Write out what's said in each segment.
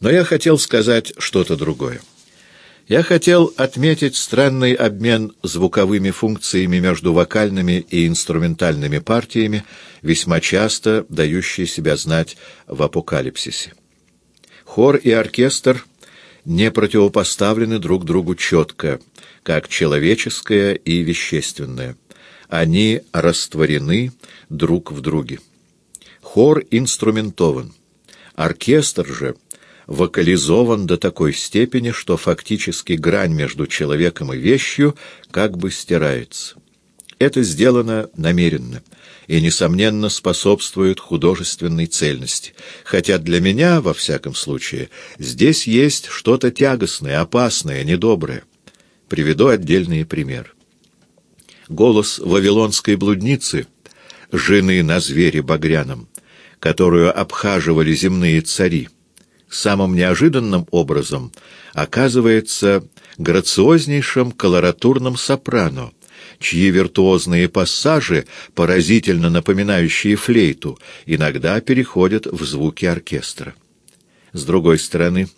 Но я хотел сказать что-то другое. Я хотел отметить странный обмен звуковыми функциями между вокальными и инструментальными партиями, весьма часто дающие себя знать в апокалипсисе. Хор и оркестр не противопоставлены друг другу четко, как человеческое и вещественное. Они растворены друг в друге. Хор инструментован. Оркестр же вокализован до такой степени, что фактически грань между человеком и вещью как бы стирается. Это сделано намеренно и, несомненно, способствует художественной цельности, хотя для меня, во всяком случае, здесь есть что-то тягостное, опасное, недоброе. Приведу отдельные примеры. Голос вавилонской блудницы, жены на звере багряном, которую обхаживали земные цари, самым неожиданным образом оказывается грациознейшим колоратурным сопрано, чьи виртуозные пассажи, поразительно напоминающие флейту, иногда переходят в звуки оркестра. С другой стороны,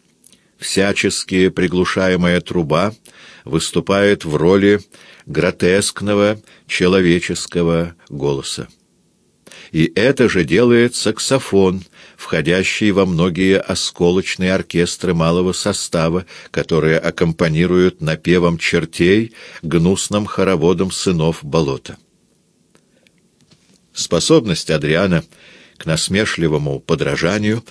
всячески приглушаемая труба выступает в роли гротескного человеческого голоса. И это же делает саксофон, входящий во многие осколочные оркестры малого состава, которые аккомпанируют напевом чертей, гнусным хороводом сынов болота. Способность Адриана к насмешливому подражанию,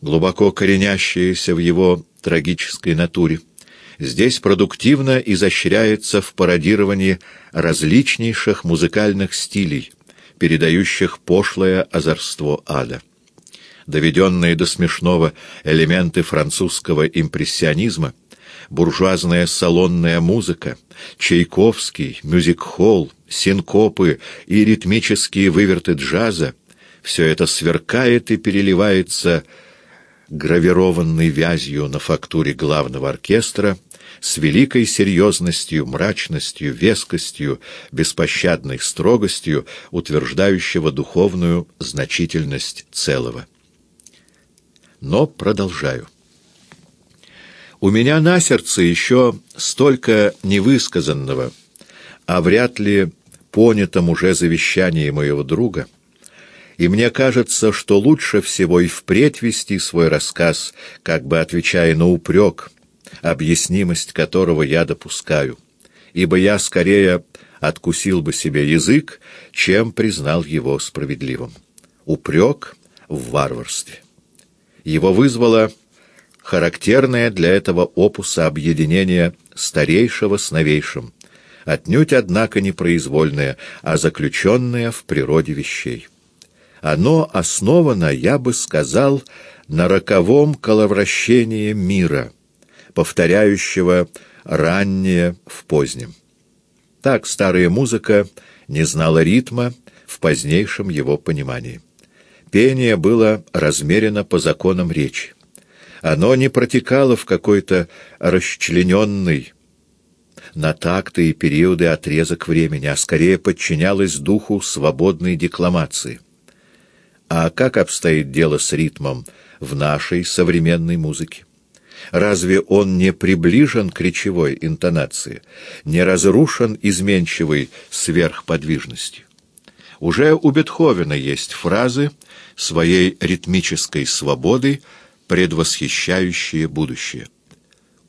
глубоко коренящаяся в его трагической натуре, здесь продуктивно изощряется в пародировании различнейших музыкальных стилей, передающих пошлое озорство ада. Доведенные до смешного элементы французского импрессионизма, буржуазная салонная музыка, Чайковский, мюзик-холл, синкопы и ритмические выверты джаза — все это сверкает и переливается гравированной вязью на фактуре главного оркестра — с великой серьезностью, мрачностью, вескостью, беспощадной строгостью, утверждающего духовную значительность целого. Но продолжаю. У меня на сердце еще столько невысказанного, а вряд ли понятом уже завещании моего друга, и мне кажется, что лучше всего и впредь вести свой рассказ, как бы отвечая на упрек, объяснимость которого я допускаю, ибо я скорее откусил бы себе язык, чем признал его справедливым. Упрек в варварстве. Его вызвало характерное для этого опуса объединение старейшего с новейшим, отнюдь, однако, не произвольное, а заключенное в природе вещей. Оно основано, я бы сказал, на роковом коловращении мира — повторяющего раннее в позднем. Так старая музыка не знала ритма в позднейшем его понимании. Пение было размерено по законам речи. Оно не протекало в какой-то расчлененный на такты и периоды отрезок времени, а скорее подчинялось духу свободной декламации. А как обстоит дело с ритмом в нашей современной музыке? Разве он не приближен к речевой интонации, не разрушен изменчивой сверхподвижностью? Уже у Бетховена есть фразы своей ритмической свободы, предвосхищающие будущее.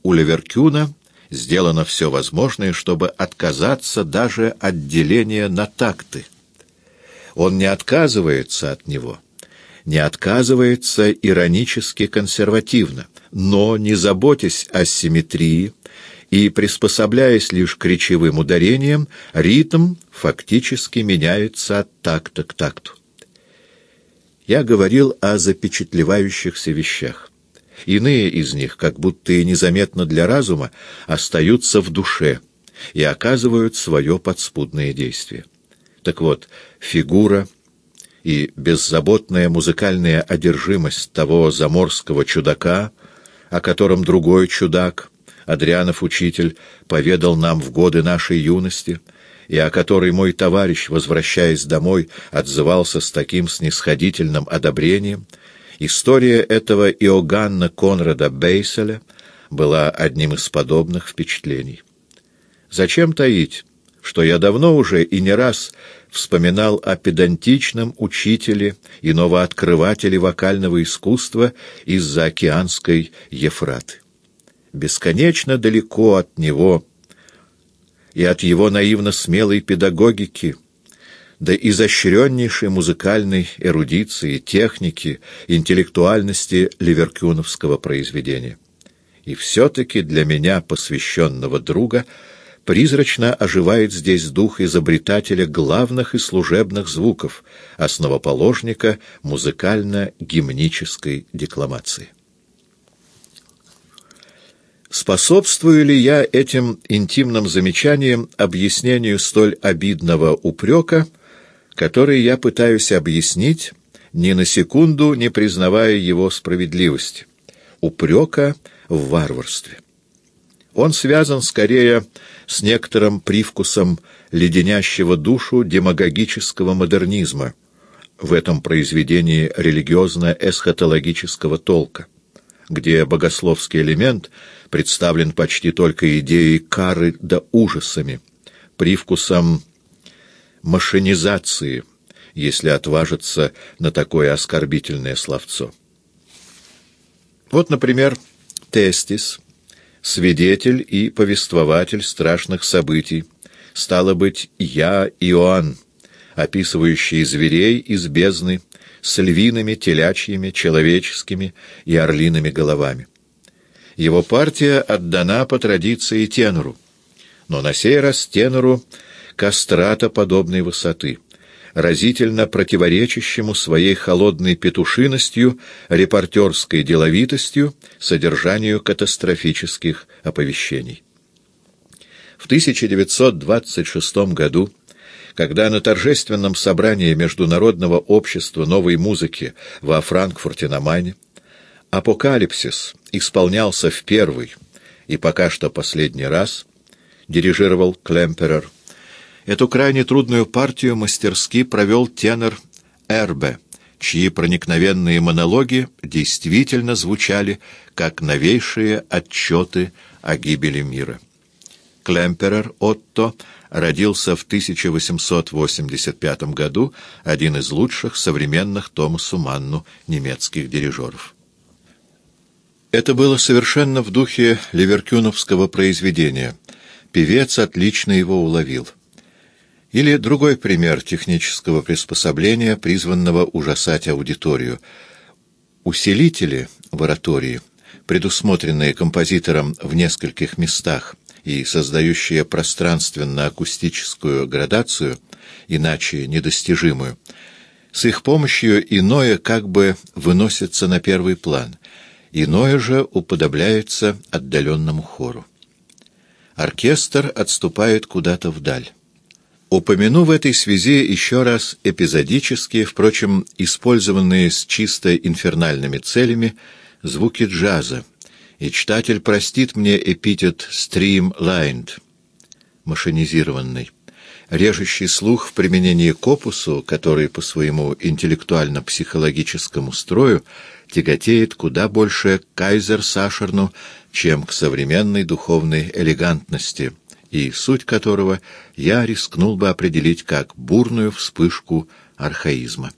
У Леверкюна сделано все возможное, чтобы отказаться даже от деления на такты. Он не отказывается от него, не отказывается иронически консервативно, но, не заботясь о симметрии и приспособляясь лишь к речевым ударениям, ритм фактически меняется от такта к такту. Я говорил о запечатлевающихся вещах. Иные из них, как будто и незаметно для разума, остаются в душе и оказывают свое подспудное действие. Так вот, фигура и беззаботная музыкальная одержимость того заморского чудака — о котором другой чудак, Адрианов учитель, поведал нам в годы нашей юности, и о которой мой товарищ, возвращаясь домой, отзывался с таким снисходительным одобрением, История этого Иоганна Конрада Бейселя была одним из подобных впечатлений. Зачем таить, что я давно уже и не раз вспоминал о педантичном учителе и новооткрывателе вокального искусства из-за океанской Ефраты. Бесконечно далеко от него и от его наивно-смелой педагогики, до изощреннейшей музыкальной эрудиции, техники, интеллектуальности ливеркюновского произведения. И все-таки для меня, посвященного друга, призрачно оживает здесь дух изобретателя главных и служебных звуков, основоположника музыкально-гимнической декламации. Способствую ли я этим интимным замечаниям объяснению столь обидного упрека, который я пытаюсь объяснить, ни на секунду не признавая его справедливости, упрека в варварстве? Он связан скорее с некоторым привкусом леденящего душу демагогического модернизма в этом произведении религиозно-эсхатологического толка, где богословский элемент — представлен почти только идеей кары да ужасами, привкусом машинизации, если отважиться на такое оскорбительное словцо. Вот, например, Тестис, свидетель и повествователь страшных событий, стало быть, я Иоанн, описывающий зверей из бездны с львиными, телячьими, человеческими и орлиными головами. Его партия отдана по традиции тенору, но на сей раз тенору кастрата подобной высоты, разительно противоречащему своей холодной петушиностью, репортерской деловитостью, содержанию катастрофических оповещений. В 1926 году когда на торжественном собрании Международного общества новой музыки во Франкфурте на Майне «Апокалипсис» исполнялся в первый и пока что последний раз, дирижировал Клемперер. Эту крайне трудную партию мастерски провел тенор Эрбе, чьи проникновенные монологи действительно звучали как новейшие отчеты о гибели мира. Клемперер Отто родился в 1885 году, один из лучших современных Томасу Манну немецких дирижеров. Это было совершенно в духе ливеркюновского произведения. Певец отлично его уловил. Или другой пример технического приспособления, призванного ужасать аудиторию. Усилители в оратории, предусмотренные композитором в нескольких местах и создающие пространственно-акустическую градацию, иначе недостижимую, с их помощью иное как бы выносится на первый план — Иное же уподобляется отдаленному хору. Оркестр отступает куда-то вдаль. Упомяну в этой связи еще раз эпизодические, впрочем, использованные с чисто инфернальными целями, звуки джаза, и читатель простит мне эпитет «streamlined» — машинизированный. Режущий слух в применении к опусу, который по своему интеллектуально-психологическому строю тяготеет куда больше к кайзер-сашерну, чем к современной духовной элегантности, и суть которого я рискнул бы определить как бурную вспышку архаизма.